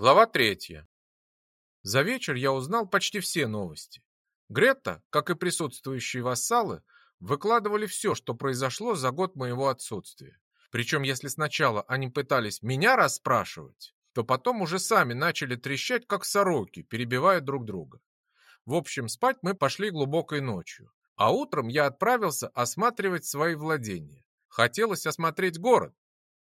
Глава третья. За вечер я узнал почти все новости. Гретта, как и присутствующие вассалы, выкладывали все, что произошло за год моего отсутствия. Причем, если сначала они пытались меня расспрашивать, то потом уже сами начали трещать, как сороки, перебивая друг друга. В общем, спать мы пошли глубокой ночью, а утром я отправился осматривать свои владения. Хотелось осмотреть город,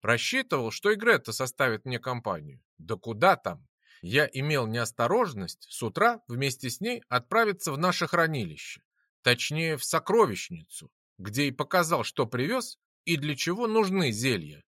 Рассчитывал, что и Гретта составит мне компанию. Да куда там? Я имел неосторожность с утра вместе с ней отправиться в наше хранилище. Точнее, в сокровищницу, где и показал, что привез и для чего нужны зелья.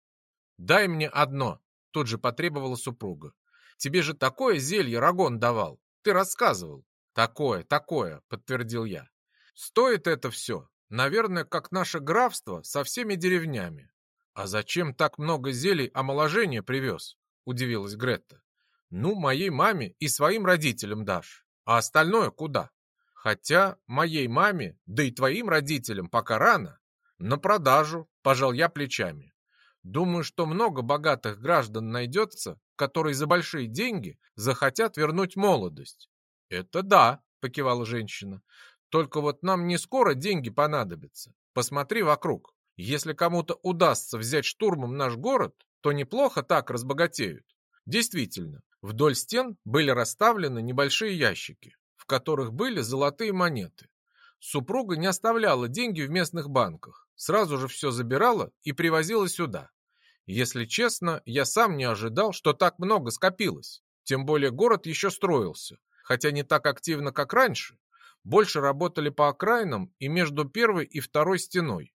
«Дай мне одно», — тут же потребовала супруга. «Тебе же такое зелье Рагон давал, ты рассказывал». «Такое, такое», — подтвердил я. «Стоит это все, наверное, как наше графство со всеми деревнями. «А зачем так много зелий омоложения привез?» – удивилась Гретта. «Ну, моей маме и своим родителям дашь. А остальное куда? Хотя моей маме, да и твоим родителям пока рано. На продажу, пожал я плечами. Думаю, что много богатых граждан найдется, которые за большие деньги захотят вернуть молодость. Это да, покивала женщина. Только вот нам не скоро деньги понадобятся. Посмотри вокруг. Если кому-то удастся взять штурмом наш город, то неплохо так разбогатеют. Действительно, вдоль стен были расставлены небольшие ящики, в которых были золотые монеты. Супруга не оставляла деньги в местных банках, сразу же все забирала и привозила сюда. Если честно, я сам не ожидал, что так много скопилось. Тем более город еще строился, хотя не так активно, как раньше. Больше работали по окраинам и между первой и второй стеной.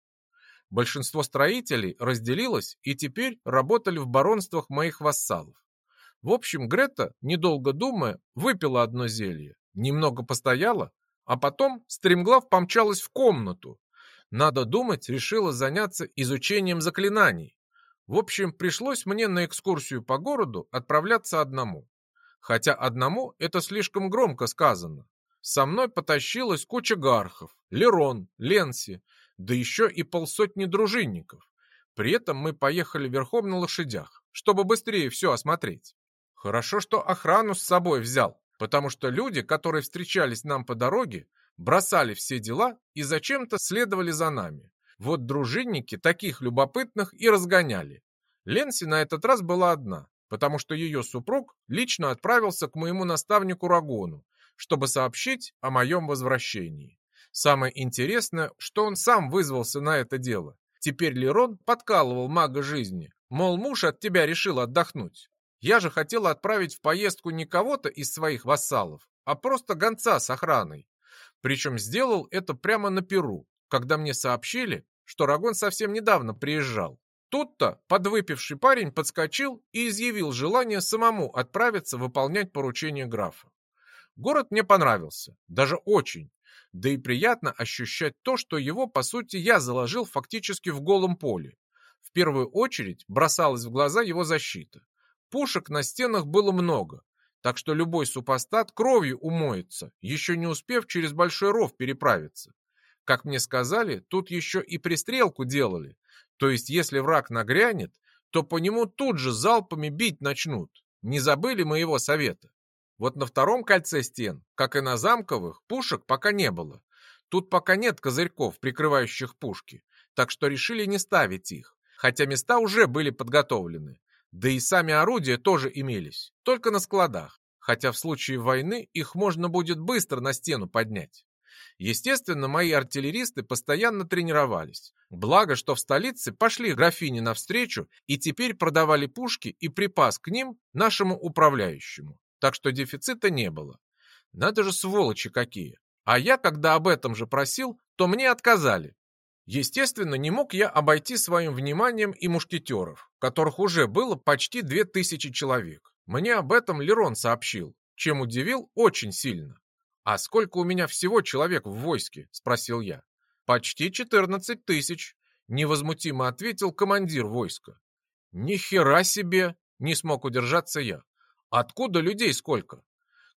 Большинство строителей разделилось и теперь работали в баронствах моих вассалов. В общем, Грета, недолго думая, выпила одно зелье, немного постояла, а потом стремглав помчалась в комнату. Надо думать, решила заняться изучением заклинаний. В общем, пришлось мне на экскурсию по городу отправляться одному. Хотя одному это слишком громко сказано. Со мной потащилась куча гархов, Лерон, Ленси, да еще и полсотни дружинников. При этом мы поехали верхом на лошадях, чтобы быстрее все осмотреть. Хорошо, что охрану с собой взял, потому что люди, которые встречались нам по дороге, бросали все дела и зачем-то следовали за нами. Вот дружинники таких любопытных и разгоняли. Ленси на этот раз была одна, потому что ее супруг лично отправился к моему наставнику Рагону, чтобы сообщить о моем возвращении. Самое интересное, что он сам вызвался на это дело. Теперь Лерон подкалывал мага жизни, мол, муж от тебя решил отдохнуть. Я же хотел отправить в поездку не кого-то из своих вассалов, а просто гонца с охраной. Причем сделал это прямо на Перу, когда мне сообщили, что Рагон совсем недавно приезжал. Тут-то подвыпивший парень подскочил и изъявил желание самому отправиться выполнять поручение графа. Город мне понравился, даже очень. Да и приятно ощущать то, что его, по сути, я заложил фактически в голом поле. В первую очередь бросалась в глаза его защита. Пушек на стенах было много, так что любой супостат кровью умоется, еще не успев через большой ров переправиться. Как мне сказали, тут еще и пристрелку делали, то есть если враг нагрянет, то по нему тут же залпами бить начнут. Не забыли моего совета. Вот на втором кольце стен, как и на замковых, пушек пока не было. Тут пока нет козырьков, прикрывающих пушки, так что решили не ставить их, хотя места уже были подготовлены. Да и сами орудия тоже имелись, только на складах, хотя в случае войны их можно будет быстро на стену поднять. Естественно, мои артиллеристы постоянно тренировались. Благо, что в столице пошли графини навстречу и теперь продавали пушки и припас к ним нашему управляющему так что дефицита не было. Надо же сволочи какие. А я, когда об этом же просил, то мне отказали. Естественно, не мог я обойти своим вниманием и мушкетеров, которых уже было почти две тысячи человек. Мне об этом Лерон сообщил, чем удивил очень сильно. «А сколько у меня всего человек в войске?» – спросил я. «Почти четырнадцать тысяч», – невозмутимо ответил командир войска. «Ни хера себе!» – не смог удержаться я. Откуда людей сколько?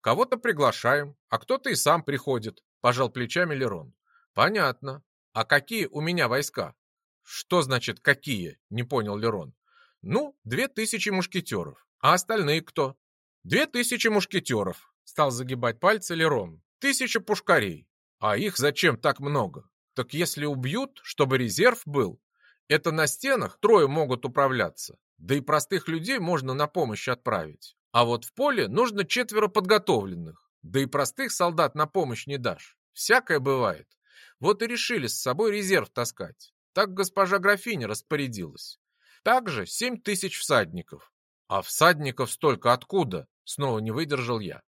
Кого-то приглашаем, а кто-то и сам приходит, пожал плечами Лерон. Понятно. А какие у меня войска? Что значит какие? Не понял Лерон. Ну, две тысячи мушкетеров. А остальные кто? Две тысячи мушкетеров, стал загибать пальцы Лерон. Тысяча пушкарей. А их зачем так много? Так если убьют, чтобы резерв был, это на стенах трое могут управляться. Да и простых людей можно на помощь отправить. А вот в поле нужно четверо подготовленных. Да и простых солдат на помощь не дашь. Всякое бывает. Вот и решили с собой резерв таскать. Так госпожа графиня распорядилась. Также семь тысяч всадников. А всадников столько откуда? Снова не выдержал я.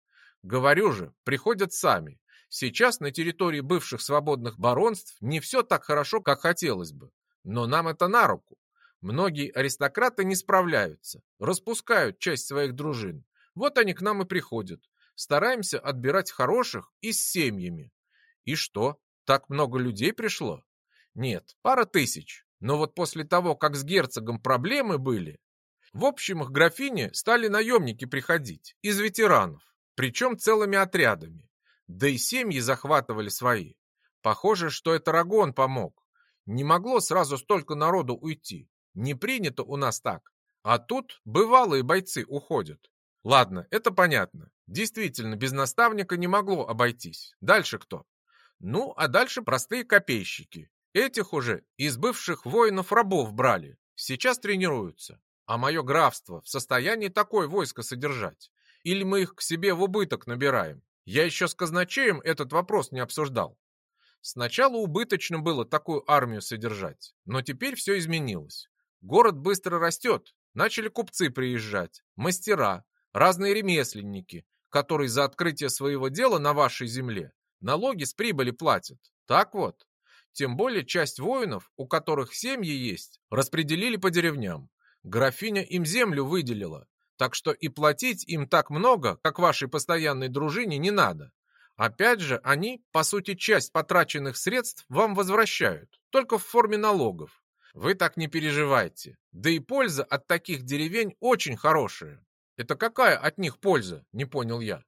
Говорю же, приходят сами. Сейчас на территории бывших свободных баронств не все так хорошо, как хотелось бы. Но нам это на руку. Многие аристократы не справляются, распускают часть своих дружин. Вот они к нам и приходят. Стараемся отбирать хороших и с семьями. И что, так много людей пришло? Нет, пара тысяч. Но вот после того, как с герцогом проблемы были, в общем, к графине стали наемники приходить, из ветеранов, причем целыми отрядами. Да и семьи захватывали свои. Похоже, что это Рагон помог. Не могло сразу столько народу уйти. Не принято у нас так. А тут бывалые бойцы уходят. Ладно, это понятно. Действительно, без наставника не могло обойтись. Дальше кто? Ну, а дальше простые копейщики. Этих уже из бывших воинов рабов брали. Сейчас тренируются. А мое графство в состоянии такое войско содержать? Или мы их к себе в убыток набираем? Я еще с казначеем этот вопрос не обсуждал. Сначала убыточно было такую армию содержать, но теперь все изменилось. Город быстро растет, начали купцы приезжать, мастера, разные ремесленники, которые за открытие своего дела на вашей земле налоги с прибыли платят. Так вот. Тем более часть воинов, у которых семьи есть, распределили по деревням. Графиня им землю выделила, так что и платить им так много, как вашей постоянной дружине, не надо. Опять же, они, по сути, часть потраченных средств вам возвращают, только в форме налогов. Вы так не переживайте. Да и польза от таких деревень очень хорошая. Это какая от них польза, не понял я.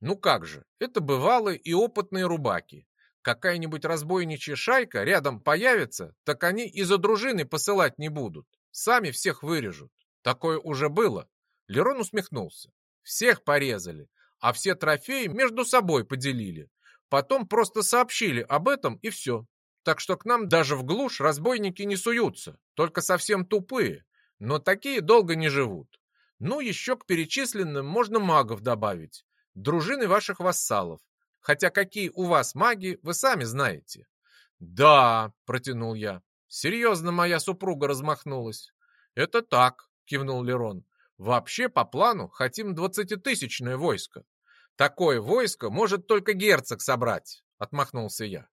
Ну как же, это бывалые и опытные рубаки. Какая-нибудь разбойничья шайка рядом появится, так они и за дружины посылать не будут. Сами всех вырежут. Такое уже было. Лерон усмехнулся. Всех порезали, а все трофеи между собой поделили. Потом просто сообщили об этом и все. Так что к нам даже в глушь разбойники не суются, только совсем тупые. Но такие долго не живут. Ну, еще к перечисленным можно магов добавить. Дружины ваших вассалов. Хотя какие у вас маги, вы сами знаете. Да, протянул я. Серьезно моя супруга размахнулась. Это так, кивнул Лерон. Вообще, по плану, хотим двадцатитысячное войско. Такое войско может только герцог собрать, отмахнулся я.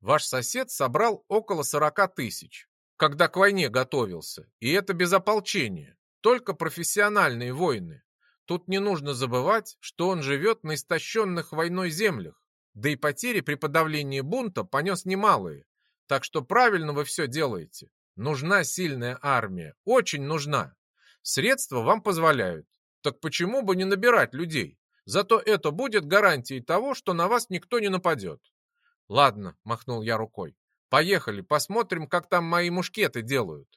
Ваш сосед собрал около сорока тысяч, когда к войне готовился, и это без ополчения, только профессиональные воины. Тут не нужно забывать, что он живет на истощенных войной землях, да и потери при подавлении бунта понес немалые. Так что правильно вы все делаете. Нужна сильная армия, очень нужна. Средства вам позволяют. Так почему бы не набирать людей? Зато это будет гарантией того, что на вас никто не нападет. Ладно, махнул я рукой. Поехали, посмотрим, как там мои мушкеты делают.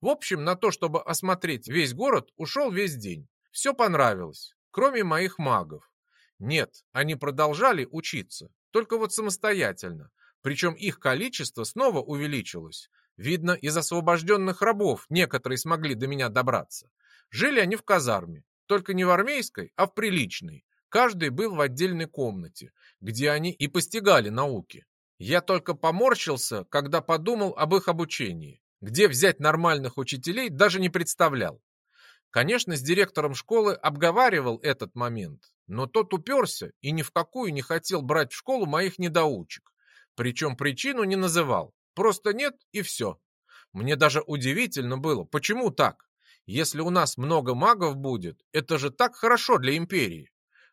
В общем, на то, чтобы осмотреть весь город, ушел весь день. Все понравилось, кроме моих магов. Нет, они продолжали учиться, только вот самостоятельно. Причем их количество снова увеличилось. Видно, из освобожденных рабов некоторые смогли до меня добраться. Жили они в казарме, только не в армейской, а в приличной. Каждый был в отдельной комнате, где они и постигали науки. Я только поморщился, когда подумал об их обучении. Где взять нормальных учителей, даже не представлял. Конечно, с директором школы обговаривал этот момент, но тот уперся и ни в какую не хотел брать в школу моих недоучек. Причем причину не называл. Просто нет и все. Мне даже удивительно было, почему так? Если у нас много магов будет, это же так хорошо для империи.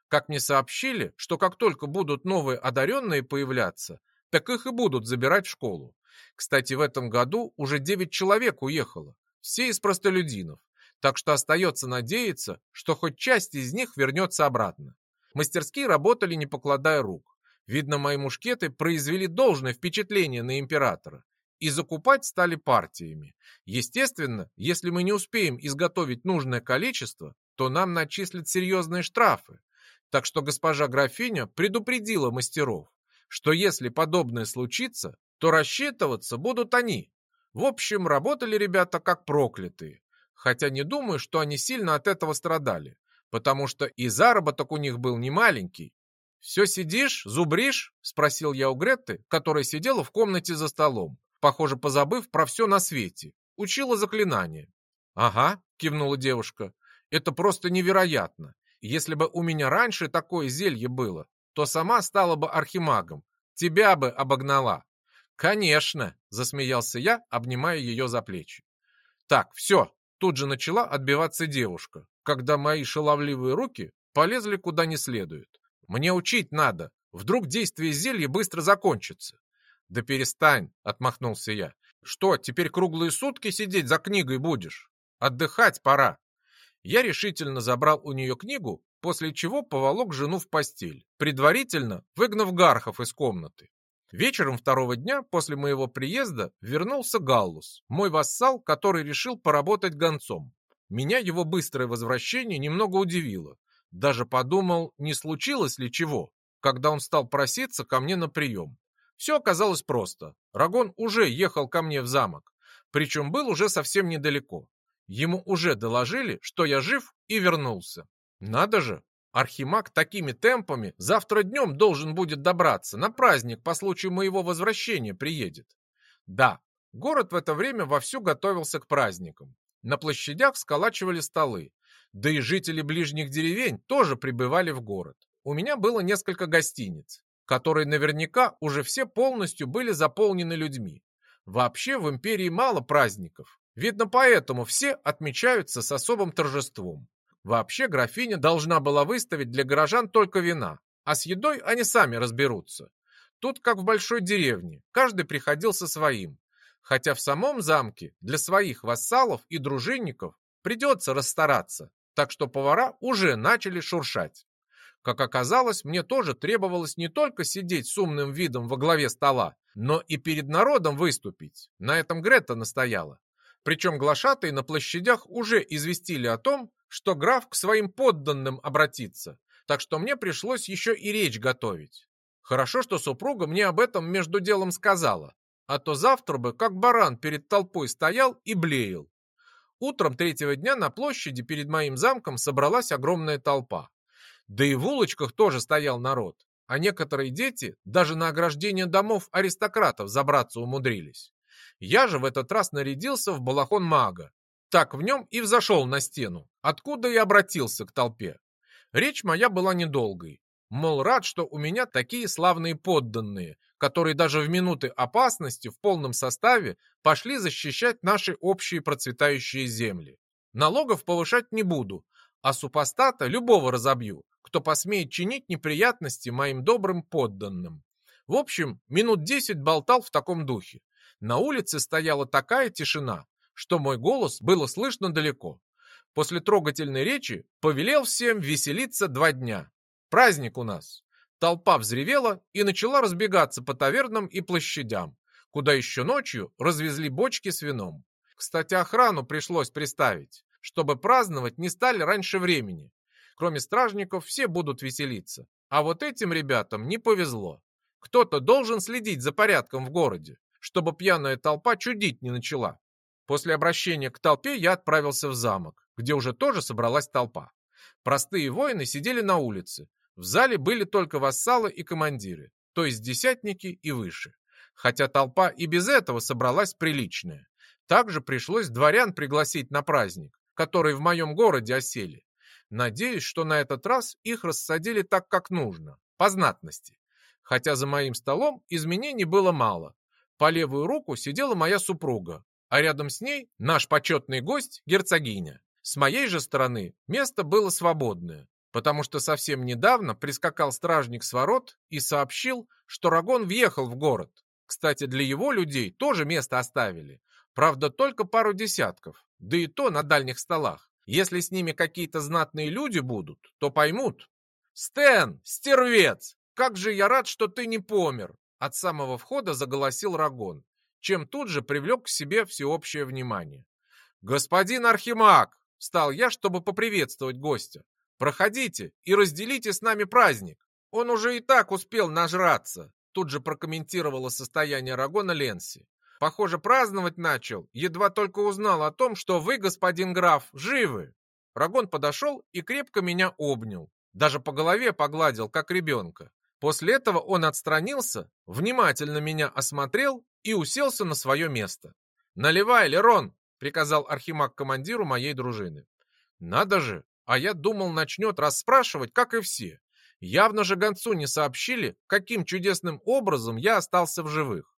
Как мне сообщили, что как только будут новые одаренные появляться, так их и будут забирать в школу. Кстати, в этом году уже 9 человек уехало, все из простолюдинов, так что остается надеяться, что хоть часть из них вернется обратно. Мастерские работали, не покладая рук. Видно, мои мушкеты произвели должное впечатление на императора и закупать стали партиями. Естественно, если мы не успеем изготовить нужное количество, то нам начислят серьезные штрафы. Так что госпожа графиня предупредила мастеров, что если подобное случится, то рассчитываться будут они. В общем, работали ребята как проклятые. Хотя не думаю, что они сильно от этого страдали, потому что и заработок у них был немаленький. «Все сидишь, зубришь?» – спросил я у Гретты, которая сидела в комнате за столом, похоже, позабыв про все на свете. Учила заклинание. «Ага», – кивнула девушка, – «это просто невероятно. Если бы у меня раньше такое зелье было, то сама стала бы архимагом, тебя бы обогнала». «Конечно», – засмеялся я, обнимая ее за плечи. «Так, все», – тут же начала отбиваться девушка, когда мои шаловливые руки полезли куда не следует. «Мне учить надо, вдруг действие зелья быстро закончится». «Да перестань», — отмахнулся я. «Что, теперь круглые сутки сидеть за книгой будешь? Отдыхать пора». Я решительно забрал у нее книгу, после чего поволок жену в постель, предварительно выгнав Гархов из комнаты. Вечером второго дня после моего приезда вернулся Галлус, мой вассал, который решил поработать гонцом. Меня его быстрое возвращение немного удивило. Даже подумал, не случилось ли чего, когда он стал проситься ко мне на прием. Все оказалось просто. Рагон уже ехал ко мне в замок, причем был уже совсем недалеко. Ему уже доложили, что я жив и вернулся. Надо же, Архимаг такими темпами завтра днем должен будет добраться, на праздник по случаю моего возвращения приедет. Да, город в это время вовсю готовился к праздникам. На площадях сколачивали столы, да и жители ближних деревень тоже прибывали в город. У меня было несколько гостиниц которые наверняка уже все полностью были заполнены людьми. Вообще в империи мало праздников. Видно, поэтому все отмечаются с особым торжеством. Вообще графиня должна была выставить для горожан только вина, а с едой они сами разберутся. Тут, как в большой деревне, каждый приходил со своим. Хотя в самом замке для своих вассалов и дружинников придется расстараться, так что повара уже начали шуршать. Как оказалось, мне тоже требовалось не только сидеть с умным видом во главе стола, но и перед народом выступить. На этом Грета настояла. Причем глашатые на площадях уже известили о том, что граф к своим подданным обратится, так что мне пришлось еще и речь готовить. Хорошо, что супруга мне об этом между делом сказала, а то завтра бы как баран перед толпой стоял и блеял. Утром третьего дня на площади перед моим замком собралась огромная толпа. Да и в улочках тоже стоял народ, а некоторые дети даже на ограждение домов аристократов забраться умудрились. Я же в этот раз нарядился в балахон мага. Так в нем и взошел на стену, откуда и обратился к толпе. Речь моя была недолгой. Мол, рад, что у меня такие славные подданные, которые даже в минуты опасности в полном составе пошли защищать наши общие процветающие земли. Налогов повышать не буду, а супостата любого разобью, кто посмеет чинить неприятности моим добрым подданным. В общем, минут десять болтал в таком духе. На улице стояла такая тишина, что мой голос было слышно далеко. После трогательной речи повелел всем веселиться два дня. Праздник у нас. Толпа взревела и начала разбегаться по тавернам и площадям, куда еще ночью развезли бочки с вином. Кстати, охрану пришлось приставить, чтобы праздновать не стали раньше времени, Кроме стражников, все будут веселиться. А вот этим ребятам не повезло. Кто-то должен следить за порядком в городе, чтобы пьяная толпа чудить не начала. После обращения к толпе я отправился в замок, где уже тоже собралась толпа. Простые воины сидели на улице. В зале были только вассалы и командиры, то есть десятники и выше. Хотя толпа и без этого собралась приличная. Также пришлось дворян пригласить на праздник, который в моем городе осели. Надеюсь, что на этот раз их рассадили так, как нужно, по знатности. Хотя за моим столом изменений было мало. По левую руку сидела моя супруга, а рядом с ней наш почетный гость, герцогиня. С моей же стороны место было свободное, потому что совсем недавно прискакал стражник с ворот и сообщил, что Рагон въехал в город. Кстати, для его людей тоже место оставили. Правда, только пару десятков, да и то на дальних столах. Если с ними какие-то знатные люди будут, то поймут. «Стэн, стервец! Как же я рад, что ты не помер!» От самого входа заголосил Рагон, чем тут же привлек к себе всеобщее внимание. «Господин Архимаг!» Встал я, чтобы поприветствовать гостя. Проходите и разделите с нами праздник. Он уже и так успел нажраться. Тут же прокомментировала состояние Рагона Ленси. Похоже, праздновать начал, едва только узнал о том, что вы, господин граф, живы. Рагон подошел и крепко меня обнял. Даже по голове погладил, как ребенка. После этого он отстранился, внимательно меня осмотрел и уселся на свое место. «Наливай, Лерон!» — приказал архимаг командиру моей дружины. «Надо же! А я думал, начнет расспрашивать, как и все. Явно же гонцу не сообщили, каким чудесным образом я остался в живых.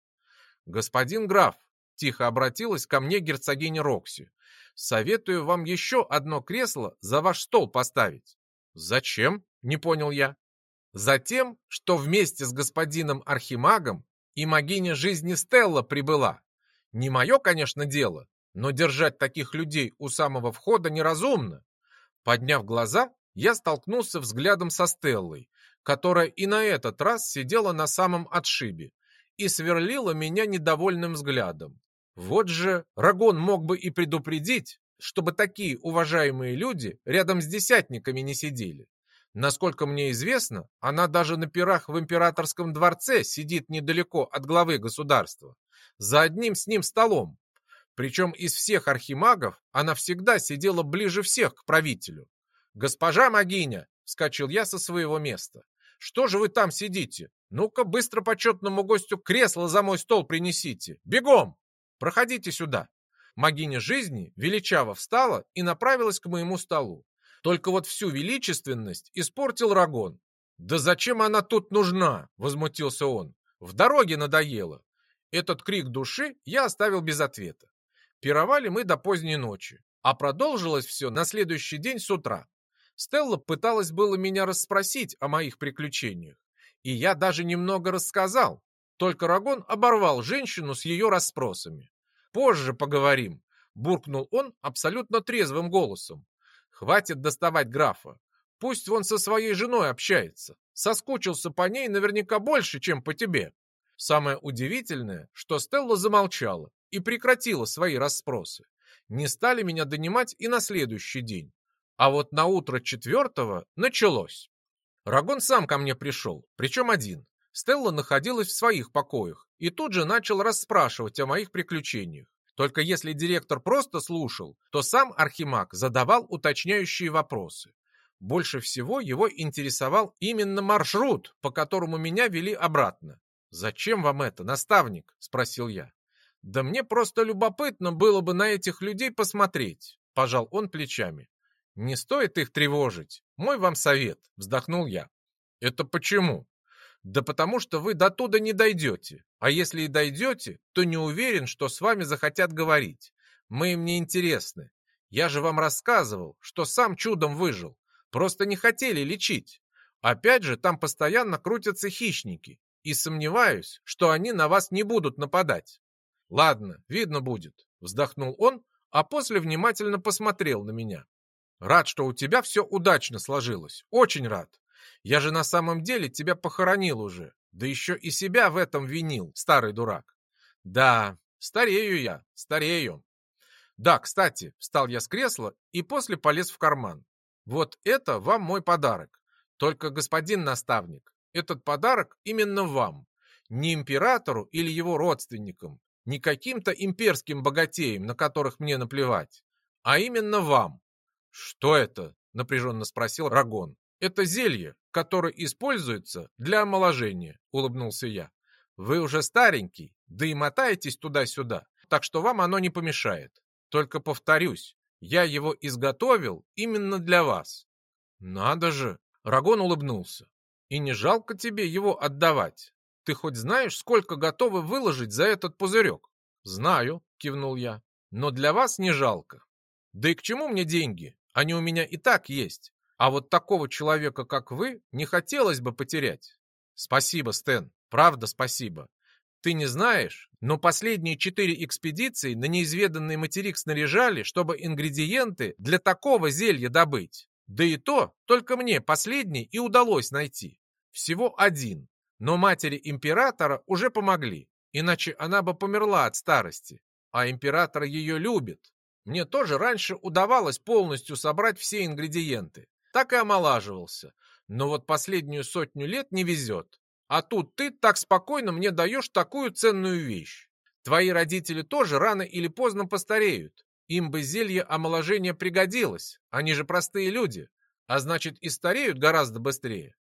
«Господин граф», — тихо обратилась ко мне герцогиня Рокси, «советую вам еще одно кресло за ваш стол поставить». «Зачем?» — не понял я. «Затем, что вместе с господином Архимагом и могиня жизни Стелла прибыла. Не мое, конечно, дело, но держать таких людей у самого входа неразумно». Подняв глаза, я столкнулся взглядом со Стеллой, которая и на этот раз сидела на самом отшибе и сверлила меня недовольным взглядом. Вот же Рагон мог бы и предупредить, чтобы такие уважаемые люди рядом с десятниками не сидели. Насколько мне известно, она даже на пирах в императорском дворце сидит недалеко от главы государства, за одним с ним столом. Причем из всех архимагов она всегда сидела ближе всех к правителю. «Госпожа Магиня!» — вскочил я со своего места. «Что же вы там сидите? Ну-ка, быстро почетному гостю кресло за мой стол принесите. Бегом! Проходите сюда. Магиня жизни величаво встала и направилась к моему столу. Только вот всю величественность испортил Рагон. «Да зачем она тут нужна?» — возмутился он. «В дороге надоело». Этот крик души я оставил без ответа. Пировали мы до поздней ночи, а продолжилось все на следующий день с утра. Стелла пыталась было меня расспросить о моих приключениях, и я даже немного рассказал. Только Рагон оборвал женщину с ее расспросами. «Позже поговорим», — буркнул он абсолютно трезвым голосом. «Хватит доставать графа. Пусть он со своей женой общается. Соскучился по ней наверняка больше, чем по тебе». Самое удивительное, что Стелла замолчала и прекратила свои расспросы. Не стали меня донимать и на следующий день. А вот на утро четвертого началось. Рагон сам ко мне пришел, причем один. Стелла находилась в своих покоях и тут же начал расспрашивать о моих приключениях. Только если директор просто слушал, то сам Архимаг задавал уточняющие вопросы. Больше всего его интересовал именно маршрут, по которому меня вели обратно. «Зачем вам это, наставник?» – спросил я. «Да мне просто любопытно было бы на этих людей посмотреть», – пожал он плечами. «Не стоит их тревожить. Мой вам совет», — вздохнул я. «Это почему?» «Да потому что вы до туда не дойдете. А если и дойдете, то не уверен, что с вами захотят говорить. Мы им не интересны. Я же вам рассказывал, что сам чудом выжил. Просто не хотели лечить. Опять же, там постоянно крутятся хищники. И сомневаюсь, что они на вас не будут нападать». «Ладно, видно будет», — вздохнул он, а после внимательно посмотрел на меня. Рад, что у тебя все удачно сложилось. Очень рад. Я же на самом деле тебя похоронил уже. Да еще и себя в этом винил, старый дурак. Да, старею я, старею. Да, кстати, встал я с кресла и после полез в карман. Вот это вам мой подарок. Только, господин наставник, этот подарок именно вам. Не императору или его родственникам, не каким-то имперским богатеям, на которых мне наплевать, а именно вам. «Что это?» — напряженно спросил Рагон. «Это зелье, которое используется для омоложения», — улыбнулся я. «Вы уже старенький, да и мотаетесь туда-сюда, так что вам оно не помешает. Только повторюсь, я его изготовил именно для вас». «Надо же!» — Рагон улыбнулся. «И не жалко тебе его отдавать? Ты хоть знаешь, сколько готовы выложить за этот пузырек?» «Знаю», — кивнул я. «Но для вас не жалко. Да и к чему мне деньги? Они у меня и так есть. А вот такого человека, как вы, не хотелось бы потерять. Спасибо, Стэн. Правда, спасибо. Ты не знаешь, но последние четыре экспедиции на неизведанный материк снаряжали, чтобы ингредиенты для такого зелья добыть. Да и то, только мне последний и удалось найти. Всего один. Но матери императора уже помогли, иначе она бы померла от старости. А император ее любит. Мне тоже раньше удавалось полностью собрать все ингредиенты. Так и омолаживался. Но вот последнюю сотню лет не везет. А тут ты так спокойно мне даешь такую ценную вещь. Твои родители тоже рано или поздно постареют. Им бы зелье омоложения пригодилось. Они же простые люди. А значит и стареют гораздо быстрее.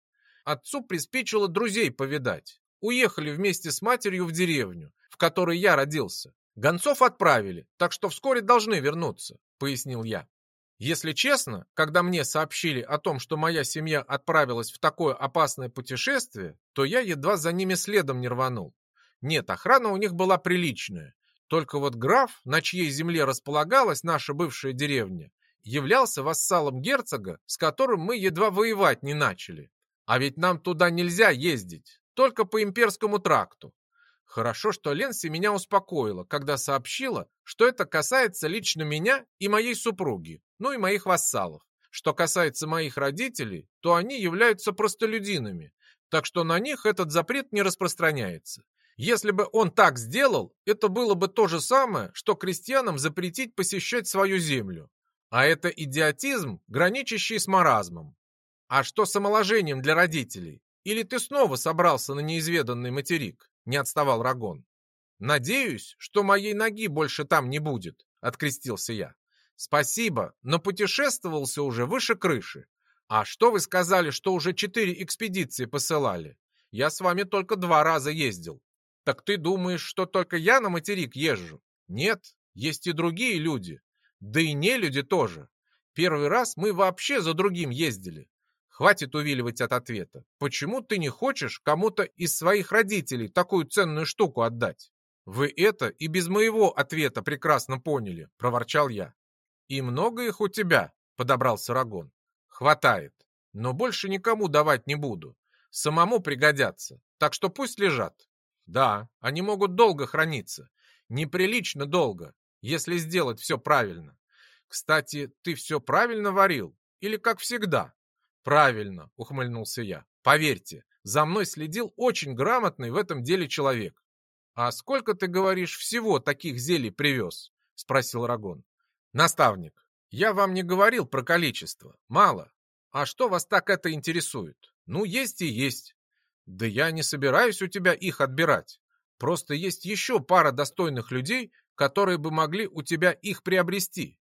Отцу приспичило друзей повидать. Уехали вместе с матерью в деревню, в которой я родился. Гонцов отправили, так что вскоре должны вернуться, пояснил я. Если честно, когда мне сообщили о том, что моя семья отправилась в такое опасное путешествие, то я едва за ними следом не рванул. Нет, охрана у них была приличная. Только вот граф, на чьей земле располагалась наша бывшая деревня, являлся вассалом герцога, с которым мы едва воевать не начали. А ведь нам туда нельзя ездить, только по имперскому тракту. Хорошо, что Ленси меня успокоила, когда сообщила, что это касается лично меня и моей супруги, ну и моих вассалов. Что касается моих родителей, то они являются простолюдинами, так что на них этот запрет не распространяется. Если бы он так сделал, это было бы то же самое, что крестьянам запретить посещать свою землю. А это идиотизм, граничащий с маразмом. А что с омоложением для родителей? Или ты снова собрался на неизведанный материк? Не отставал Рагон. Надеюсь, что моей ноги больше там не будет, открестился я. Спасибо, но путешествовался уже выше крыши. А что вы сказали, что уже четыре экспедиции посылали? Я с вами только два раза ездил. Так ты думаешь, что только я на материк езжу? Нет, есть и другие люди. Да и не люди тоже. Первый раз мы вообще за другим ездили. Хватит увиливать от ответа. Почему ты не хочешь кому-то из своих родителей такую ценную штуку отдать? Вы это и без моего ответа прекрасно поняли, проворчал я. И много их у тебя, подобрал Сарагон. Хватает. Но больше никому давать не буду. Самому пригодятся. Так что пусть лежат. Да, они могут долго храниться. Неприлично долго, если сделать все правильно. Кстати, ты все правильно варил? Или как всегда? Правильно, ухмыльнулся я. Поверьте, за мной следил очень грамотный в этом деле человек. А сколько, ты говоришь, всего таких зелий привез? Спросил Рагон. Наставник, я вам не говорил про количество. Мало. А что вас так это интересует? Ну, есть и есть. Да я не собираюсь у тебя их отбирать. Просто есть еще пара достойных людей, которые бы могли у тебя их приобрести.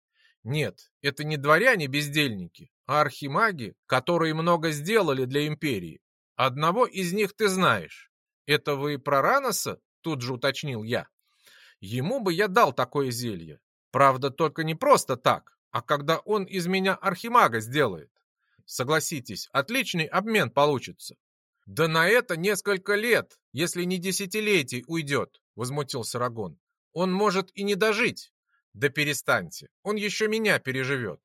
Нет, это не дворяне-бездельники, архимаги, которые много сделали для империи. Одного из них ты знаешь. Это вы про Раноса? Тут же уточнил я. Ему бы я дал такое зелье. Правда, только не просто так, а когда он из меня архимага сделает. Согласитесь, отличный обмен получится. «Да на это несколько лет, если не десятилетий, уйдет», — возмутился Рагон. «Он может и не дожить». «Да перестаньте, он еще меня переживет.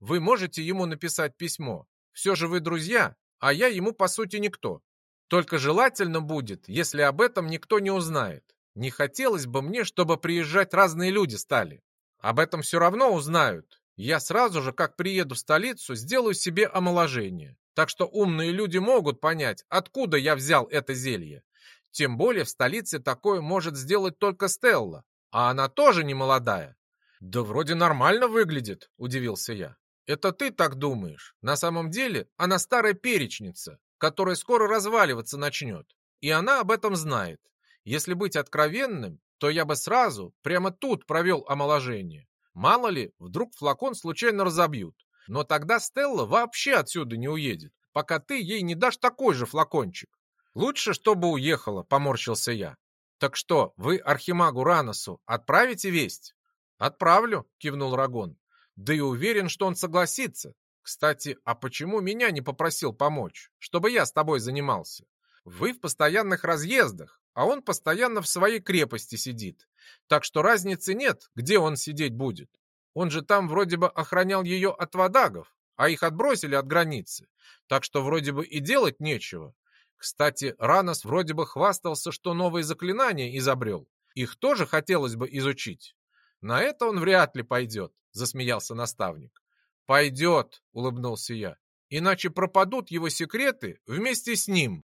Вы можете ему написать письмо. Все же вы друзья, а я ему, по сути, никто. Только желательно будет, если об этом никто не узнает. Не хотелось бы мне, чтобы приезжать разные люди стали. Об этом все равно узнают. Я сразу же, как приеду в столицу, сделаю себе омоложение. Так что умные люди могут понять, откуда я взял это зелье. Тем более в столице такое может сделать только Стелла, а она тоже не молодая. Да вроде нормально выглядит, удивился я. Это ты так думаешь. На самом деле она старая перечница, которая скоро разваливаться начнет. И она об этом знает. Если быть откровенным, то я бы сразу, прямо тут провел омоложение. Мало ли, вдруг флакон случайно разобьют. Но тогда Стелла вообще отсюда не уедет, пока ты ей не дашь такой же флакончик. Лучше, чтобы уехала, поморщился я. Так что, вы Архимагу Раносу отправите весть? Отправлю, кивнул Рагон. Да и уверен, что он согласится. Кстати, а почему меня не попросил помочь, чтобы я с тобой занимался? Вы в постоянных разъездах, а он постоянно в своей крепости сидит. Так что разницы нет, где он сидеть будет. Он же там вроде бы охранял ее от водагов, а их отбросили от границы. Так что вроде бы и делать нечего. Кстати, Ранос вроде бы хвастался, что новые заклинания изобрел. Их тоже хотелось бы изучить. На это он вряд ли пойдет, засмеялся наставник. Пойдет, улыбнулся я. Иначе пропадут его секреты вместе с ним.